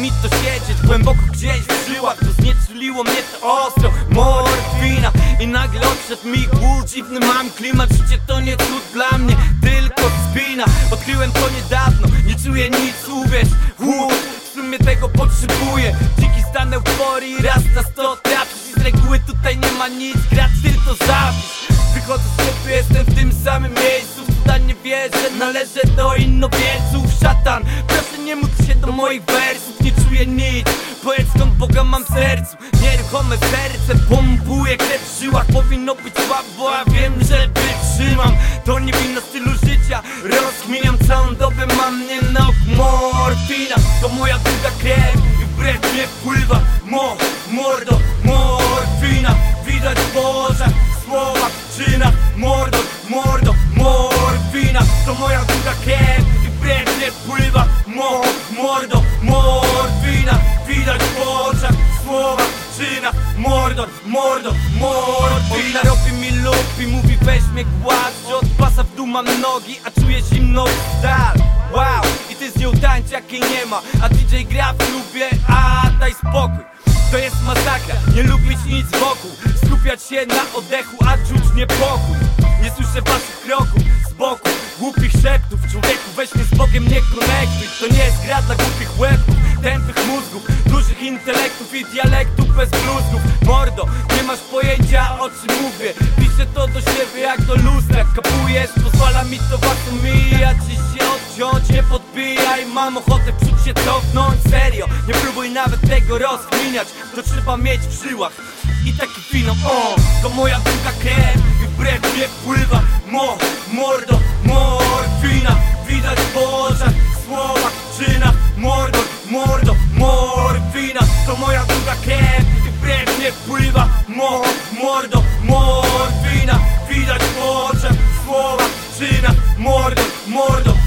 mi to siedzieć Głęboko gdzieś w żyłach To znieczuliło mnie to ostro. Morfina I nagle odszedł mi głód Dziwny mam klimat Życie to nie cud dla mnie Tylko spina. Odkryłem to niedawno Nie czuję nic, uwierz Chłód w sumie tego potrzebuję. Dziki stan euforii Raz na sto trafisz I z reguły tutaj nie ma nic Grać tylko zapisz Wychodzę z sklepu, jestem w tym samym miejscu Cuda nie wierzę, należę do innowierców Szatan, proszę nie módl się do moich wersów Nie czuję nic, powiedz skąd Boga mam w sercu. Nieruchome serce, pompuje krew w żyłach. Powinno być słabo, a wiem, że wytrzymam. To nie wina stylu życia, rozkminiam całą dobę Mam mnie na morfina. To moja druga krew i wbrew mnie pływa Mo, mordo, morfina. Widać w oczach, słowach, czynach. Mordo, mordo, morfina. To moja mordo, morfina Widać w oczach, słowach, czynach Mordo, mordo, morfina. Robi mi lub i mówi weź mnie głaz Że od pasa w dół mam nogi, a czuję zimną stal. Wow, i ty z nią tańcz jakiej nie ma. A DJ gra w klubie, a daj spokój. To jest masakra, nie lubić nic wokół. Skupiać się na oddechu, a czuć niepokój. Nie słyszę waszych kroków z boku Głupich szeptów, człowieku weź mnie z Bogiem nie konektuj To nie jest gra dla głupich łebków, tępych mózgów Dużych intelektów i dialektów bez bluzgów. Mordo, nie masz pojęcia o czym mówię. Piszę to do siebie jak do lustra. Kapujesz, pozwala mi to warto mijać I się odciąć, nie podbijaj Mam ochotę psuć się cofnąć. Serio, nie próbuj nawet tego rozkminiać To trzeba mieć w żyłach. I taki finał, o To moja druga krew. I wbrew mnie pływa przyczynach Mordo, mordo, morfina. To moja druga krew, gdy krew nie wpływa. Mo, mordo, morfina. Widać w oczach, słowa, czynach Mordo, mordo